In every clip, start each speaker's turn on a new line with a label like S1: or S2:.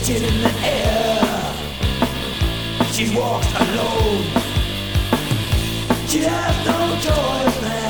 S1: lifted in the air. She walked alone. She has no choice now.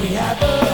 S1: we have a.